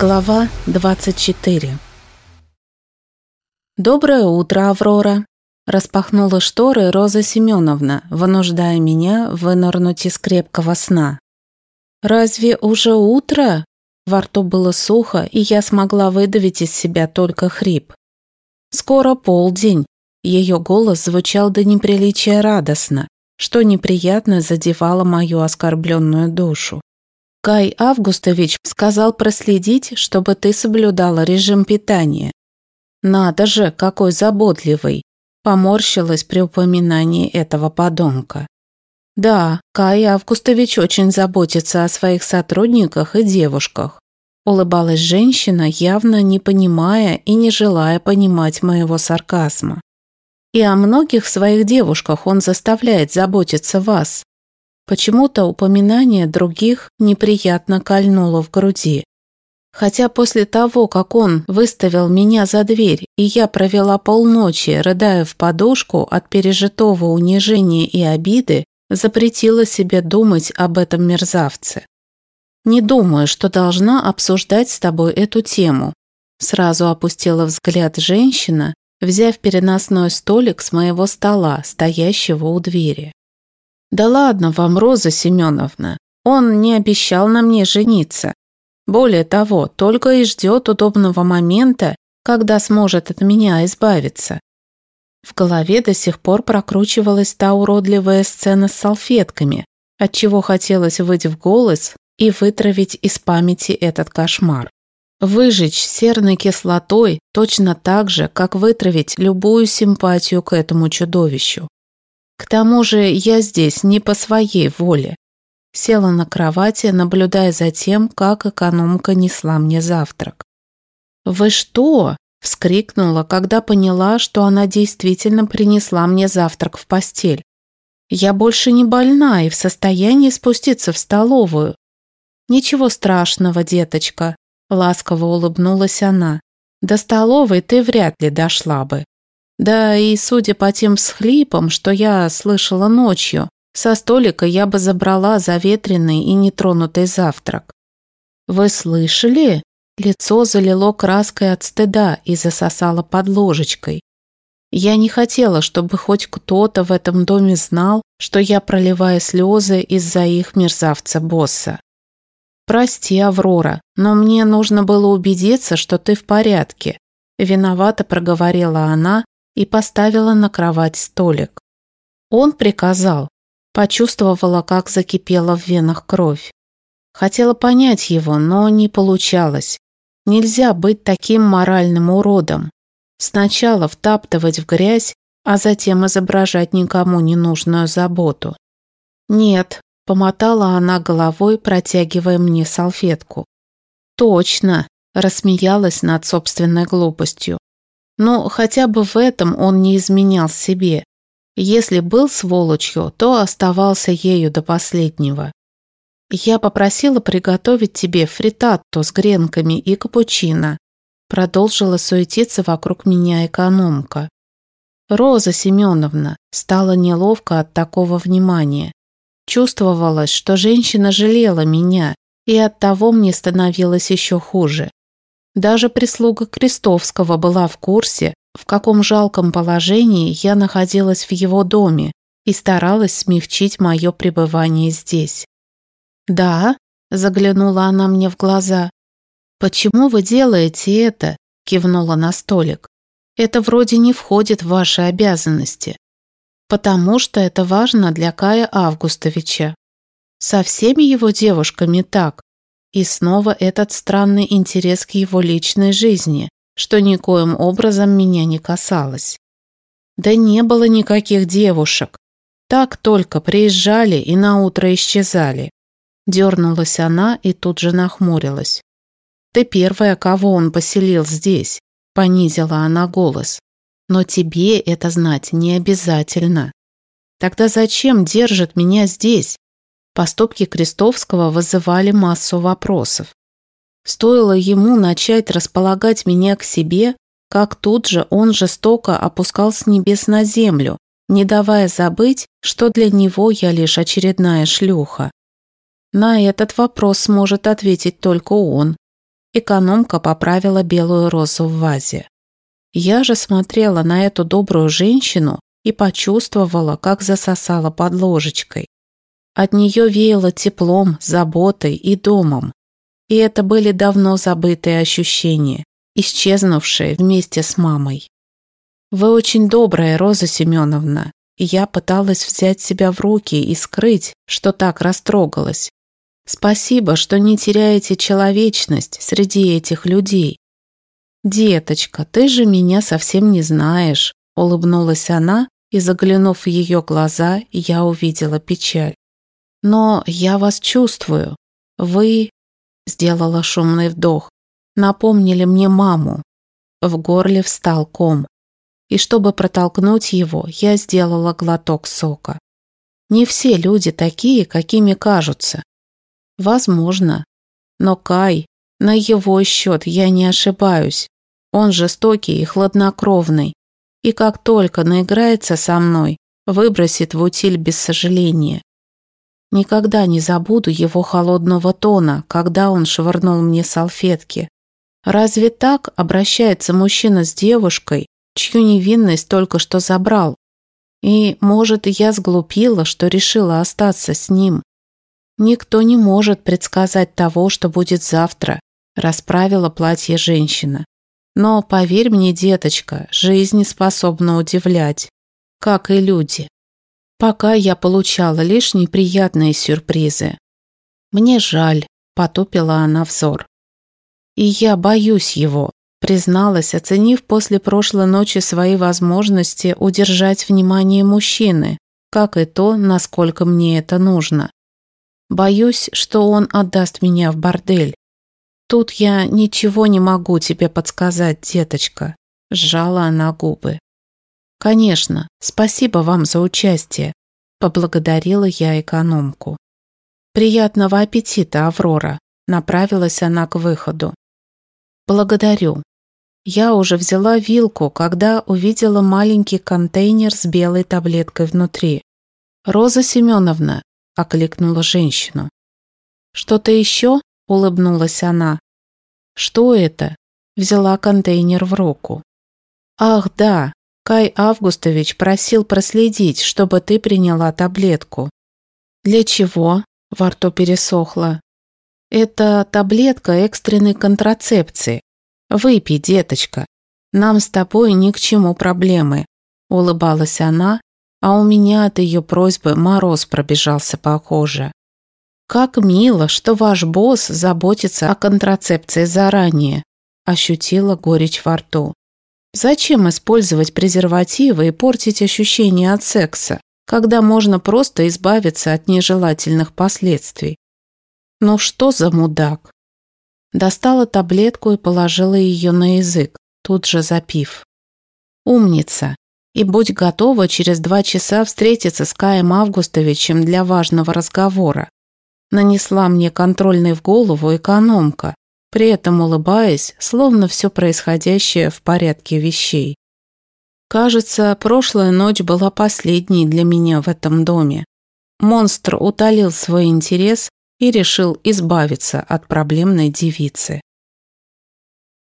Глава 24 «Доброе утро, Аврора!» Распахнула шторы Роза Семеновна, вынуждая меня вынырнуть из крепкого сна. «Разве уже утро?» Во рту было сухо, и я смогла выдавить из себя только хрип. «Скоро полдень!» Ее голос звучал до неприличия радостно, что неприятно задевало мою оскорбленную душу. Кай Августович сказал проследить, чтобы ты соблюдала режим питания. Надо же, какой заботливый. Поморщилась при упоминании этого подонка. Да, Кай Августович очень заботится о своих сотрудниках и девушках. Улыбалась женщина, явно не понимая и не желая понимать моего сарказма. И о многих своих девушках он заставляет заботиться вас. Почему-то упоминание других неприятно кольнуло в груди. Хотя после того, как он выставил меня за дверь, и я провела полночи, рыдая в подушку от пережитого унижения и обиды, запретила себе думать об этом мерзавце. «Не думаю, что должна обсуждать с тобой эту тему», сразу опустила взгляд женщина, взяв переносной столик с моего стола, стоящего у двери. «Да ладно вам, Роза Семеновна, он не обещал на мне жениться. Более того, только и ждет удобного момента, когда сможет от меня избавиться». В голове до сих пор прокручивалась та уродливая сцена с салфетками, отчего хотелось выйти в голос и вытравить из памяти этот кошмар. Выжечь серной кислотой точно так же, как вытравить любую симпатию к этому чудовищу. К тому же я здесь не по своей воле. Села на кровати, наблюдая за тем, как экономка несла мне завтрак. «Вы что?» – вскрикнула, когда поняла, что она действительно принесла мне завтрак в постель. «Я больше не больна и в состоянии спуститься в столовую». «Ничего страшного, деточка», – ласково улыбнулась она. «До столовой ты вряд ли дошла бы. Да и судя по тем всхлипам, что я слышала ночью, со столика я бы забрала заветренный и нетронутый завтрак. Вы слышали? Лицо залило краской от стыда и засосало под ложечкой. Я не хотела, чтобы хоть кто-то в этом доме знал, что я проливаю слезы из-за их мерзавца-босса. «Прости, Аврора, но мне нужно было убедиться, что ты в порядке», виновато проговорила она, и поставила на кровать столик. Он приказал. Почувствовала, как закипела в венах кровь. Хотела понять его, но не получалось. Нельзя быть таким моральным уродом. Сначала втаптывать в грязь, а затем изображать никому ненужную заботу. «Нет», – помотала она головой, протягивая мне салфетку. «Точно», – рассмеялась над собственной глупостью. Но хотя бы в этом он не изменял себе. Если был сволочью, то оставался ею до последнего. «Я попросила приготовить тебе фритатто с гренками и капучино», продолжила суетиться вокруг меня экономка. Роза Семеновна стала неловко от такого внимания. Чувствовалось, что женщина жалела меня, и от того мне становилось еще хуже. Даже прислуга Крестовского была в курсе, в каком жалком положении я находилась в его доме и старалась смягчить мое пребывание здесь. «Да», – заглянула она мне в глаза. «Почему вы делаете это?» – кивнула на столик. «Это вроде не входит в ваши обязанности. Потому что это важно для Кая Августовича. Со всеми его девушками так. И снова этот странный интерес к его личной жизни, что никоим образом меня не касалось. Да не было никаких девушек. Так только приезжали и наутро исчезали. Дернулась она и тут же нахмурилась. «Ты первая, кого он поселил здесь», — понизила она голос. «Но тебе это знать не обязательно. Тогда зачем держит меня здесь? Поступки Крестовского вызывали массу вопросов. Стоило ему начать располагать меня к себе, как тут же он жестоко опускал с небес на землю, не давая забыть, что для него я лишь очередная шлюха. На этот вопрос сможет ответить только он. Экономка поправила белую розу в вазе. Я же смотрела на эту добрую женщину и почувствовала, как засосала под ложечкой. От нее веяло теплом, заботой и домом. И это были давно забытые ощущения, исчезнувшие вместе с мамой. «Вы очень добрая, Роза Семеновна», и я пыталась взять себя в руки и скрыть, что так растрогалась. Спасибо, что не теряете человечность среди этих людей. Деточка, ты же меня совсем не знаешь, улыбнулась она, и заглянув в ее глаза, я увидела печаль. Но я вас чувствую. Вы сделала шумный вдох. Напомнили мне маму. В горле встал ком. И чтобы протолкнуть его, я сделала глоток сока. Не все люди такие, какими кажутся. Возможно. Но Кай, на его счет я не ошибаюсь. Он жестокий и хладнокровный. И как только наиграется со мной, выбросит в утиль без сожаления. Никогда не забуду его холодного тона, когда он швырнул мне салфетки. Разве так обращается мужчина с девушкой, чью невинность только что забрал? И, может, я сглупила, что решила остаться с ним. «Никто не может предсказать того, что будет завтра», расправила платье женщина. «Но поверь мне, деточка, жизнь способна удивлять, как и люди. Пока я получала лишь неприятные сюрпризы. Мне жаль», потупила она взор. «И я боюсь его», призналась, оценив после прошлой ночи свои возможности удержать внимание мужчины, как и то, насколько мне это нужно. Боюсь, что он отдаст меня в бордель. Тут я ничего не могу тебе подсказать, деточка», – сжала она губы. «Конечно, спасибо вам за участие», – поблагодарила я экономку. «Приятного аппетита, Аврора», – направилась она к выходу. «Благодарю». Я уже взяла вилку, когда увидела маленький контейнер с белой таблеткой внутри. «Роза Семеновна, окликнула женщину. «Что-то еще?» – улыбнулась она. «Что это?» – взяла контейнер в руку. «Ах, да, Кай Августович просил проследить, чтобы ты приняла таблетку». «Для чего?» – во рту пересохло. «Это таблетка экстренной контрацепции. Выпей, деточка. Нам с тобой ни к чему проблемы», – улыбалась она, а у меня от ее просьбы мороз пробежался по коже. «Как мило, что ваш босс заботится о контрацепции заранее», ощутила горечь во рту. «Зачем использовать презервативы и портить ощущения от секса, когда можно просто избавиться от нежелательных последствий?» «Ну что за мудак?» Достала таблетку и положила ее на язык, тут же запив. «Умница! и будь готова через два часа встретиться с Каем Августовичем для важного разговора. Нанесла мне контрольный в голову экономка, при этом улыбаясь, словно все происходящее в порядке вещей. Кажется, прошлая ночь была последней для меня в этом доме. Монстр утолил свой интерес и решил избавиться от проблемной девицы.